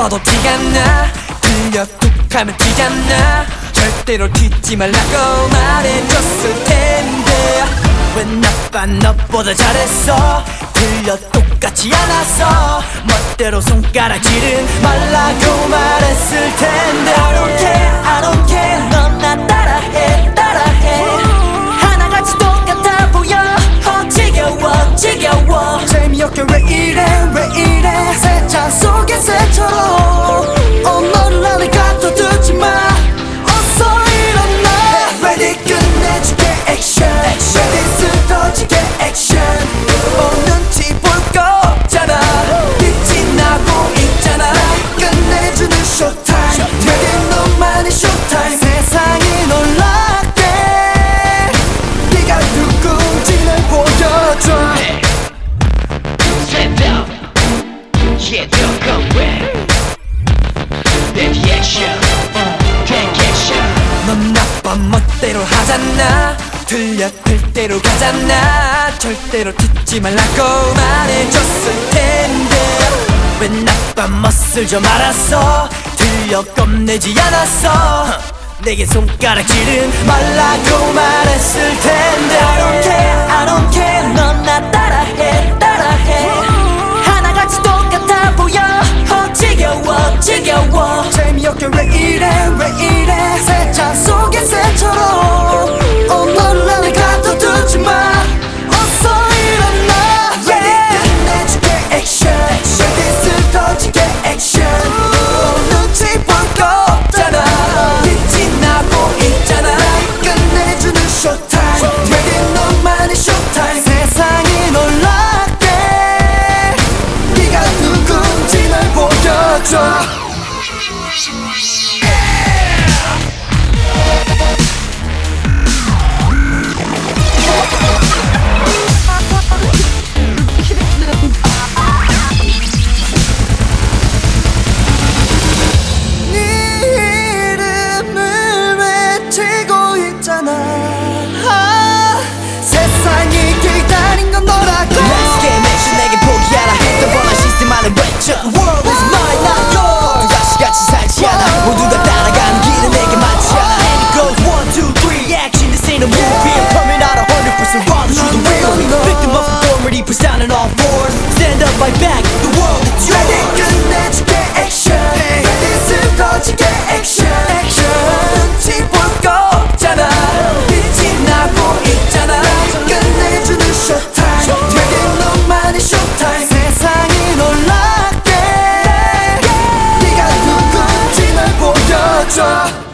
봐도 티가 나? 들려 툭하면 티잖아 절대로 튀지 말라고 말해줬을 텐데. 왜 나빠 너보다 잘했어. 들려 똑같이 않았어 멋대로 손가락질은 말라고 말했을 텐데. I don't care I don't care. 넌나 따라해 따라해. 하나같이 똑같아 보여. 어 지겨워 지겨워. 재미없게 왜 이래 yeah, don't come back. Baby action, take action. 넌 나빠 멋대로 하잖아. 들려 들대로 가잖아. 절대로 듣지 말라고 말해줬을 텐데. 왜 나빠 멋을 좀 알았어 들려 겁내지 않았어 내게 손가락질은 말라고 말했을 텐데 재미없게 왜 이래 왜 이래. 새찬 속의 새처럼 Let's get action 내게 포기하라 했던 뻔한 시스템만을 외쳐 Russia